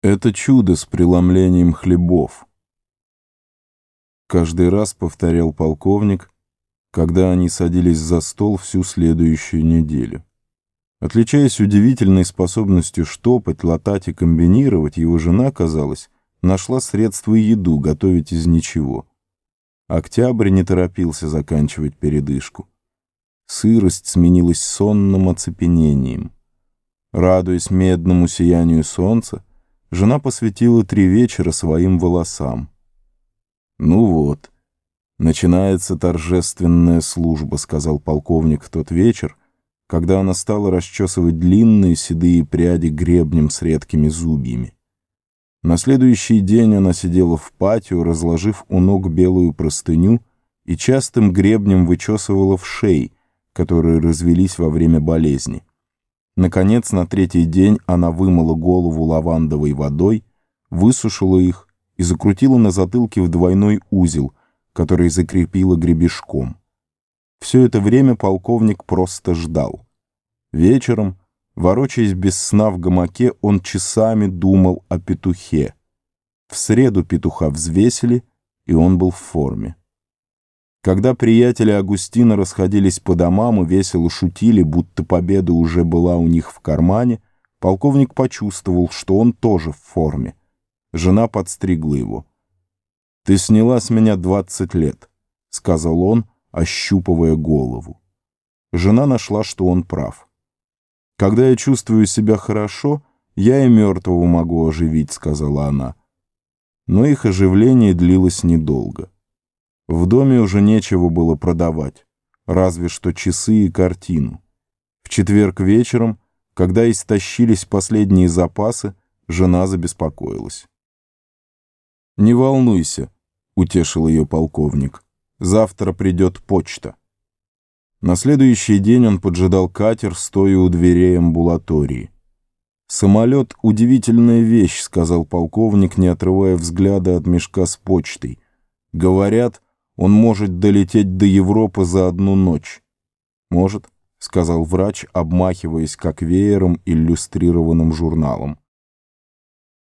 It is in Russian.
Это чудо с преломлением хлебов. Каждый раз повторял полковник, когда они садились за стол всю следующую неделю. Отличаясь удивительной способностью штопать, латать и комбинировать, его жена, казалось, нашла средства и еду готовить из ничего. Октябрь не торопился заканчивать передышку. Сырость сменилась сонным оцепенением. Радуясь медному сиянию солнца, жена посвятила три вечера своим волосам. «Ну вот, начинается торжественная служба», — сказал полковник в тот вечер, когда она стала расчесывать длинные седые пряди гребнем с редкими зубьями. На следующий день она сидела в патио, разложив у ног белую простыню и частым гребнем вычесывала в шеи, которые развелись во время болезни. Наконец, на третий день она вымыла голову лавандовой водой, высушила их и закрутила на затылке в двойной узел, который закрепила гребешком. Все это время полковник просто ждал. Вечером, ворочаясь без сна в гамаке, он часами думал о петухе. В среду петуха взвесили, и он был в форме. Когда приятели Агустина расходились по домам и весело шутили, будто победа уже была у них в кармане, полковник почувствовал, что он тоже в форме. Жена подстригла его. «Ты сняла с меня двадцать лет», — сказал он, ощупывая голову. Жена нашла, что он прав. «Когда я чувствую себя хорошо, я и мертвого могу оживить», — сказала она. Но их оживление длилось недолго. В доме уже нечего было продавать, разве что часы и картину. В четверг вечером, когда истощились последние запасы, жена забеспокоилась. «Не волнуйся», — утешил ее полковник. «Завтра придет почта». На следующий день он поджидал катер, стоя у дверей амбулатории. «Самолет — удивительная вещь», — сказал полковник, не отрывая взгляда от мешка с почтой. «Говорят, он может долететь до Европы за одну ночь. Может, сказал врач, обмахиваясь как веером иллюстрированным журналом.